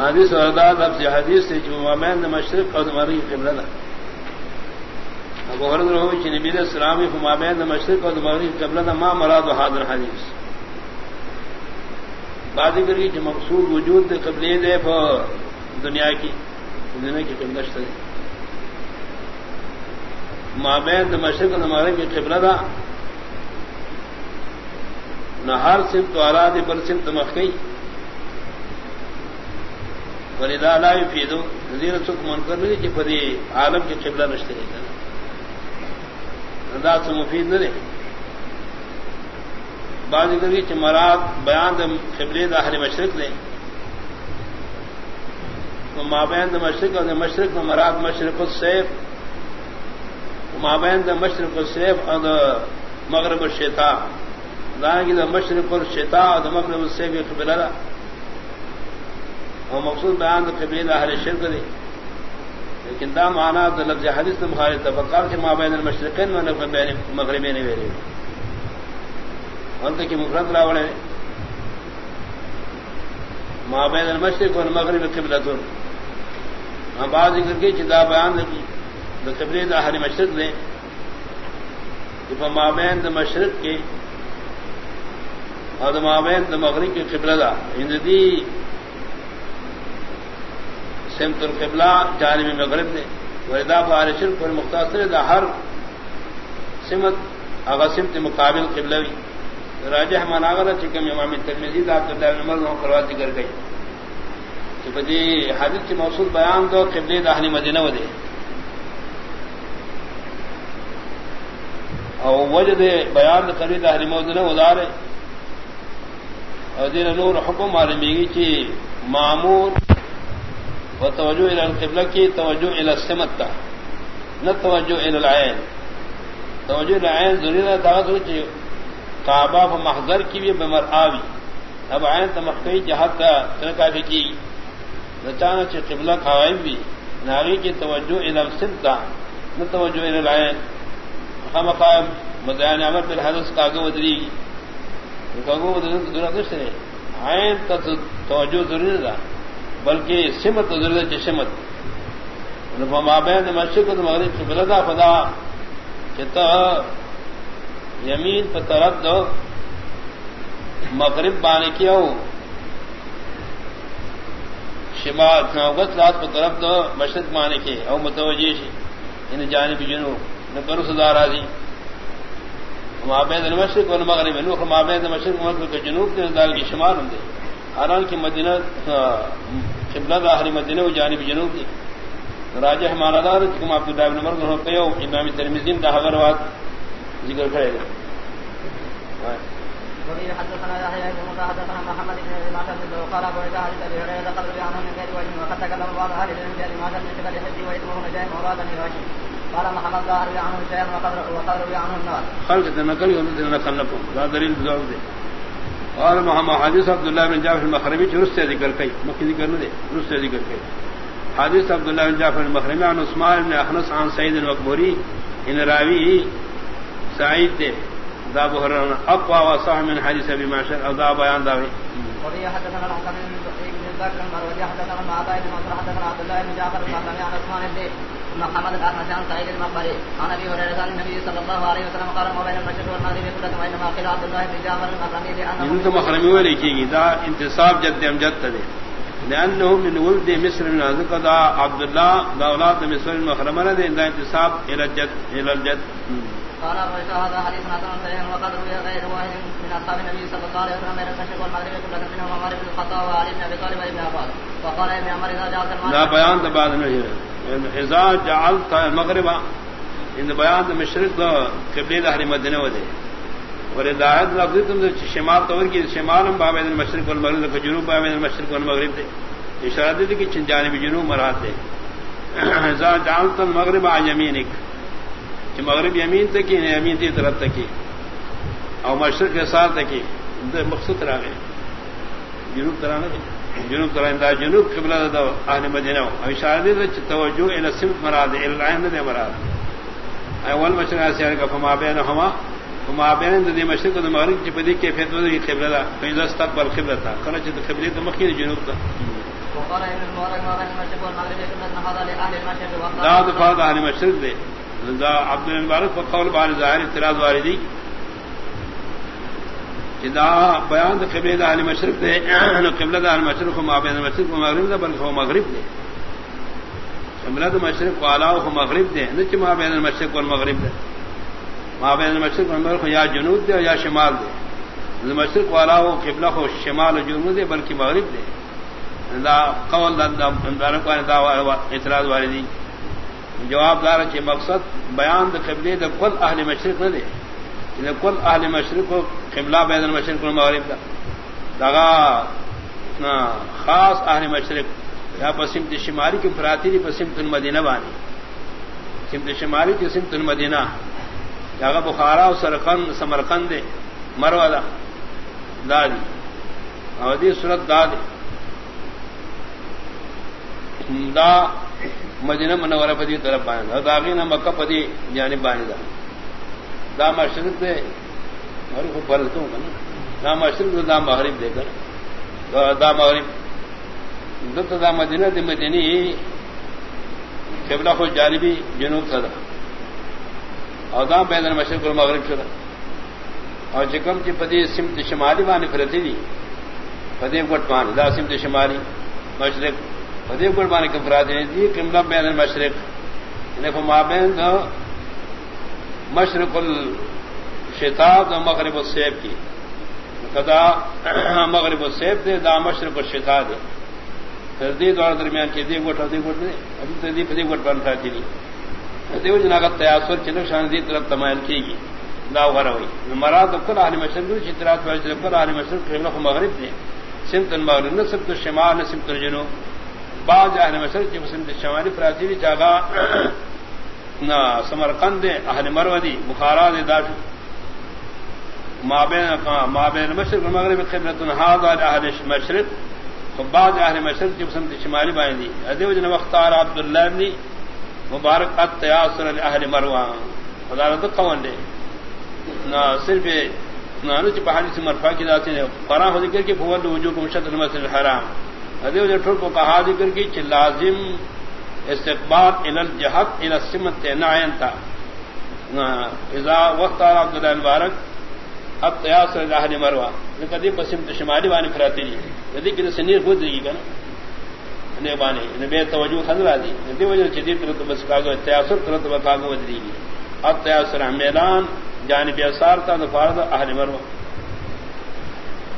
حدیث ارداد اب سے حدیث سے جو مامین مشرق اور مغرب قبلہ اب غرض رہو کہ نبی علیہ السلام مامین مشرق اور مغرب قبلہ ما مراد و حاضر حدیث۔ بات کری کہ مقصود وجود دے قبلے دے پا دنیا کی دنیا کی قبلہ ہے مابین مشرق اور مغرب قبلہ تھا نہ ہر سمت والا دے پر سمت مخی ولیدا لا فیدو نذیر سکھ من کر نہیں کہ پدی عالم کے قبلہ نشتے نہیں کرنا انداز سے مفید نہ دے بعض کری کہ مراد بیان د قبلے دا اہل مشرق نے۔ تو مابین دا مشرق اور مشرق میں مراد مشرق السیف۔ مابین دا مشرق السیف اور مغرب الشیطا دان کی دا مشرق الشیطا اور مغرب السیف یہ قبلہ دا. اور مقصود بیان تو قبیل اہل شرک دی لیکن دا مانا تو لفظ حدیث مخالف تبکار کے مابین المشرقین میں مغربی نے ویری انت کی مفرت راوڑے مابین المشرق اور مغرب قبلت ہم ہاں بعض ذکر کی چدا بیان کی تو قبیل اہل مشرق نے مابین مشرق کے اور مابین مغرب کی قبلہ دا. یعنی ہندی سمت القبلہ جانب مغرب نے. ودا بارشن پر مختصر دا ہر سمت اگر سمت مقابل قبلوی راجہ مناغر چکم امام ترمیزی دا عبداللہ بن عمر نو کروا ذکر گئی. کہ بدی حادث کی موصول بیان دو قبل داہنی مدینہ ودے. اور وجہ دے بیان قبل داہنی مدینہ ودارے. اور دین نور حکم عالمی کی معمور وہ توجہ الى القبلہ کی توجہ السمت کا نہ توجہ الى العین۔ توجہ الى العین ضروری دعوت ہوئی کعبہ محضر کی بھی بمر آوی۔ اب عین تمقی جہاد کا ترکا بھی کی۔ نچانا چ قبلہ کھوائی بھی ناغی کی توجہ السمت کا نہ توجہ الى العین۔ ہم قائم مدعین عمر بالحدث کاغو ادری کاغو ادری تو ضرورت نہیں. عین توجہ ضروری تھا. بلکہ سمت ضرورت سمت. مابین مشرق مغرب سے بلدا فدا چتا یمین پہ طرف دو. مغرب بانے کی ہو؟ شمال، نوگت رات پہ طرف دو، مشرق بانے کے او متوجہ ان یعنی جانب جنوب. نہ کرو سدار آدھی مابین مشرق اور مغرب نوخ مابین مشرق مغرب کے جنوب کے دال کی شمال ہوں گے. حالان کی مدینہ، قبلہ ظاہری مدینہ و جانب جنوب دی راجہ ہمارا دار کم عبد اللہ بن عمر کو کہو امام ترمذی دا خبر وات ذکر کرے گا. وبه حدثنا يحيى بن موسى حدثنا محمد بن ابي معشر قال ابو عيسى حديث ابي هريره قد روي عنه من غير وجه وقد تكلم بعض اهل العلم بهذه معشر من قبل حجه واسمه نجاي مراد بن قال محمد لا روي عنه شيئا وقد روي عنه النار. خلق نقل نقل لكم لا دليل بذلك اور محمد حادث عبداللہ بن جعفر المخرمی چرس سے ذکر کئی. مکی ذکر نہ دے رس سے ذکر کئی. حادث عبداللہ بن جعفر المخرمی عن عثمان بن اخنس عن سعید المقبوری ان راوی سعید دے. دا بحران اقوا و صاحب من حدیث ابی معشر او دا بیان داوی. وفي حدثنا الحسن بن بكر المروزي حدثنا مع عطاء بن منصور حدثنا عبد الله بن جعفر عن عثمان بن محمد الاحمد عن سعيد المقبري عن ابي هريره عن النبي صلى الله عليه وسلم قال ما بين المشرق والمغرب كلة وانما قيل عبد الله بن جعفر المخرمي لانه ان مخرمي ولا كيغي دا انتصاب جد امجد تدي. لانه من ولد مصر من ذكر دا عبد الله دا اولاد مصر المخرمه ده دا انتصاب الى الجد الى الجد. قال ابو هذا حديث حسن صحيح وقد روي غير واحد من اصحاب النبي صلى الله عليه وسلم بين المشرق والمغرب كلة منهم عمر بن الخطاب وعلي بن ابي طالب وابن عباس وقال ابن عمر اذا جعلت المغرب لا بیان دا بعد نہیں ہے۔ اذا جعلت المغرب ان بیان دا مشرق دا قبلہ اہل مدینہ ودے اور ہدایت لفظ تم شمال طور کی شمال ہم باب المشرق والمغرب کا جنوب باب المشرق والمغرب دے اشارہ دے کہ چن جانب جنوب مراد دے اذا جعلت المغرب عن يمينك. کہ مغرب یمین تک یمین تی طرف تک اور مشرق کے ساتھ تک مقصد رہ گئے جنوب طرح جنوب طرح دا جنوب قبلہ دا اہل مدینہ. اور اشارہ دے توجہ الى سمت مراد العین دے مراد. اول مشرق سے کا فما بینہما مابین دی مشرق و مغرب کی پدی کے فیت ودی قبلہ دا. فیضا استقبل قبلہ تھا کنا چھ قبلہ تو مخیر جنوب تھا وقال ابن المبارك ما بين المشرق والمغرب قبلة هذا لأهل المشرق وقال دا دا اہل مشرق دے. دا عبد المبارک و قول بار ظاہر اعتراض واردی. کہ دا بیان دا قبلہ دا اہل مشرق دے قبلہ دا اہل مشرق و مابین المشرق و مغرب دا بلکہ وہ مغرب دے۔ قبلہ دا مشرق و علاو و مغرب دے نچ مابین المشرق و المغرب دے۔ مابین المشرق و یا جنوب دے یا شمال دے۔ مشرق والا ہو قبلہ ہو شمال و جنوب دے بلکہ مغرب دے۔ دا قول دا دا دا دا اعتراض واردی۔ جواب دار چھ مقصد بیان دا قبلے دا کل اہل مشرق نہ دے۔ کل اہل مشرق و قبلہ بین المشرق و مغرب دا دا خاص اہل مشرق، یا پسمت شمالی کی فراتی دی پسمت المدینہ بانی۔ سمت شمالی کی سمت المدینہ۔ یا بخارا و سرقند سمرقند مروا دا، دادی۔ اودی صورت دادی۔ دا مدینہ منورہ پدی طرف بائیں دا داغین مکہ پدی جانب بائیں دا۔ دا مشرق دے اور کو پرتوں کا نا۔ دا مشرق دے دا مغرب دے کر۔ دا مغرب۔ دت دا مدینہ دی مدینی۔ قبلہ کو جانبی جنوب تھا اور دا بین مشرق اور شدہ۔ اور چکم کی پدی سمت شمالی بانی پھرتی دی۔ پدی گٹ مان دا سمت شمالی مشرق۔ پدی گٹ بانی کفراتی دی۔ قملہ بین المشرق۔ یعنی انہیں فما بین دا مشرق الشتاب دا مغرب السیب کی۔ کدا مغرب السیب دے، دا مشرق الشتا دے۔ پھر دی دوار درمیان کی دی گٹ اور دی گٹ دے۔ ابھی تو دی پدی گٹ بان پھرتی دی۔ دیو جناگت تیاسر چنو شان دی طرف تمائل کی گی۔ دا غرا ہوئی۔ مراد کل اہل مشرق دو چترات پر کل اہل مشرق قبلہ مغرب نے سمت المغرب نہ سمت الشمال نہ سمت الجنوب بعض اہل مشرق کی سمت الشمالی فراتی دی جاگا نہ سمرقند اہل مرودی بخارا دے داش مابین مابین مشرق المغرب قبلۃ هذا اہل مشرق. بعض اہل مشرق کی سمت شمالی بائیں دی دیو جن وختار عبداللہ ابن مبارک اتیاسر اہل مروان. خدا رد قون دے. نہ صرف نہ پہاڑی سے مرفا کی ذاتی نے. قرآن ہو ذکر کی فول وجوہ کو مشت المسل الحرام. ادے وجہ ٹھوڑ کو کہا ذکر کی چ لازم استقبال الى الجهت الى السمت نعین تھا اذا وقت عبد الله اب تیاس اہل مروا۔ کدی پسمت شمالی بانی پھراتی دی۔ کدی کہ سنیر خود دی گا نے بانے نے بے توجہ خزرا دی ندی وجہ چدی ترت بس کاگو تیاسر تر تو کاغو ودی اب تیاسر میدان جانب اثار تا فرض اہل مروا۔